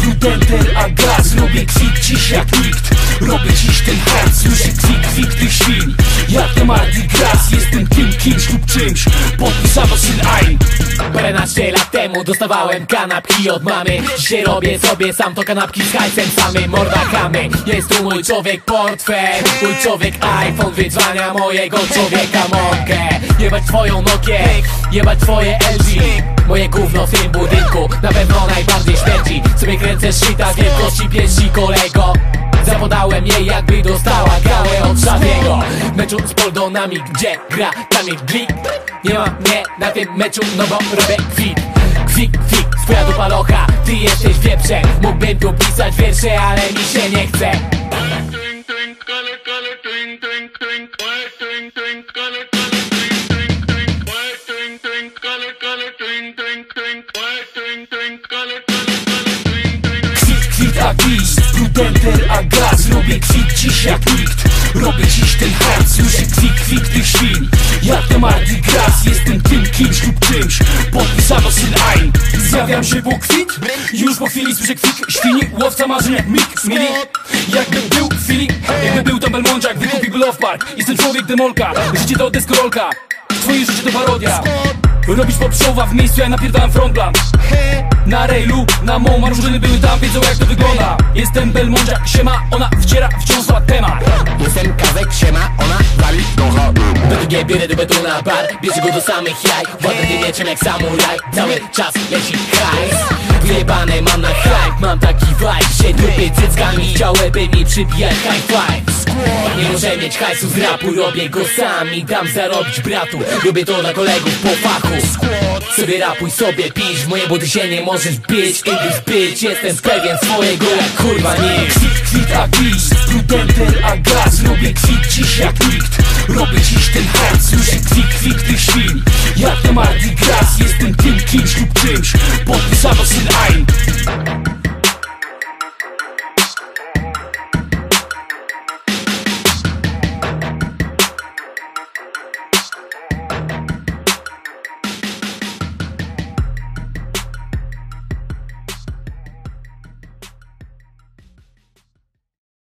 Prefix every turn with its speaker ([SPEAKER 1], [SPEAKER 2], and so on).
[SPEAKER 1] Prudenter, a gaz Robię kwik dziś jak nikt. Robię dziś ten hajs Słyszę kwik, kwik tych świn Jak na Mardi Gras Jestem tym kimś lub czymś. Podpisano syn Ain.
[SPEAKER 2] Paręnaście lat temu dostawałem kanapki od mamy. Dzisiaj robię sobie sam to kanapki z hajsem samy. Morda kamy, jest tu mój człowiek portfel. Mój człowiek iPhone wydzwania mojego człowieka mogę Jebać twoją Nokię, jebać twoje LG Moje gówno w tym budynku na pewno najbardziej śmierdzi. Sobie kręcę shita wielkości piersi kolego. Zapodałem jej jakby dostała gałę od Szawiego W meczu z Poldonami, gdzie gra Kamil Glik? Nie ma mnie na tym meczu, no bo robię kwit Kwik, kwik, twoja dupa locha, ty jesteś wieprzem Mógłbym tu pisać wiersze, ale mi się nie chce
[SPEAKER 1] Kwit, kwit, a gaz Robię kwit dziś jak nikt. Robię dziś ten hajs Słyszę kwik, kwik tych świn. Jak na Mardi Gras Jestem tym kimś lub czymś. Podpisano syn Ain Zjawiam się po kwit Już po chwili słyszę kwik Świni, łowca marzeń jak Mick Mili Jakbym był w chwili Jakby był tam Belmączak Wykupił Love Park. Jestem człowiek demolka Życie to deskorolka. Twoje życie to parodia Robisz poprzowa w miejscu, ja napierdalam frontplan Na rejlu, na mą marżużyny były tam, wiedzą jak to wygląda. Jestem Belmondziak, siema, ona wciera wciąż ład temat.
[SPEAKER 2] Jestem kawek, siema, ona wali Do drugiej bierę do betona bar Bierze go do samych jaj. Wodę tym mieczem jak samuraj Cały czas leci hajs. Wyjebane mam na hype Mam taki vibe, że dupy cyckami Chciałyby mi przybijać high five Nie muszę mieć hajsu z rapu Robię go sam i dam zarobić bratu Robię to na kolegów po fachu. Sobie rapuj, sobie pisz moje buty się nie możesz bić. English bitch, jestem pewien swojego jak kurwa nie
[SPEAKER 1] Kwit, kwit, a gis Prudenter, a gaz. Robię kwit dziś jak nikt. Robię dziś ten hajs Słyszę kwik, kwik tych świn Jak na Mardi Gras Jestem tym kimś lub czymś Podpisano syn Ain